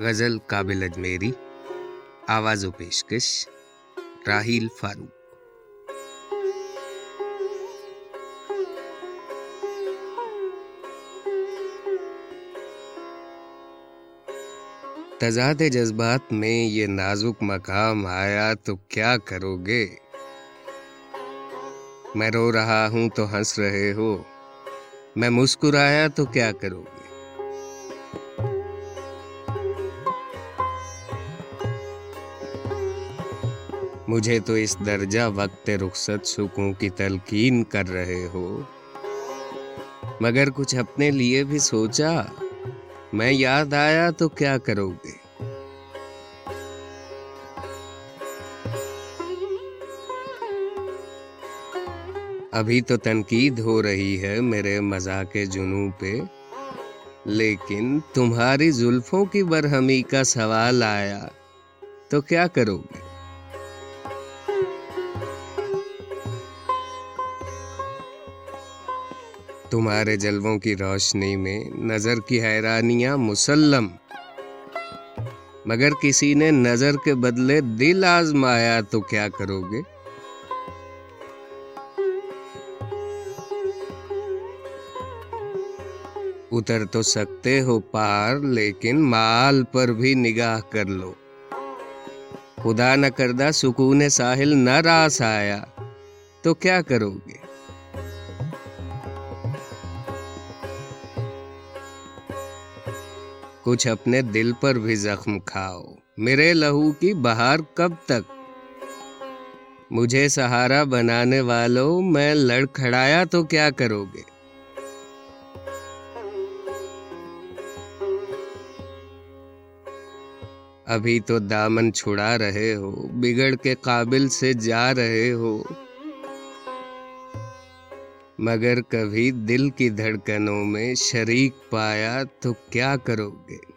غزل قابل اجمیری آواز و پیشکش راہیل فاروق۔ تضاد جذبات میں یہ نازک مقام آیا تو کیا کرو گے میں رو رہا ہوں تو ہنس رہے ہو، میں مسکرایا تو کیا کرو گے مجھے تو اس درجہ وقت رخصت سکوں کی تلقین کر رہے ہو۔ مگر کچھ اپنے لیے بھی سوچا، میں یاد آیا تو کیا کرو گے؟ ابھی تو تنقید ہو رہی ہے میرے مذاق جنو پہ، لیکن تمہاری زلفوں کی برہمی کا سوال آیا تو کیا کرو گے؟ تمہارے جلووں کی روشنی میں نظر کی حیرانیاں مسلم۔ مگر کسی نے نظر کے بدلے دل آزمایا تو کیا کرو گے؟ اتر تو سکتے ہو پار، لیکن مال پر بھی نگاہ کر لو۔ خدا نہ کردہ سکون ساحل نہ راس آیا، تو کیا کرو گے؟ کچھ اپنے دل پر بھی زخم کھاؤ۔ میرے لہو کی بہار کب تک؟ مجھے سہارا بنانے والوں میں لڑ کھڑایا تو کیا کرو گے؟ ابھی تو دامن چھڑا رہے ہو، بگڑ کے قابل سے جا رہے ہو۔ مگر کبھی دل کی دھڑکنوں میں شریک پایا تو کیا کرو گے؟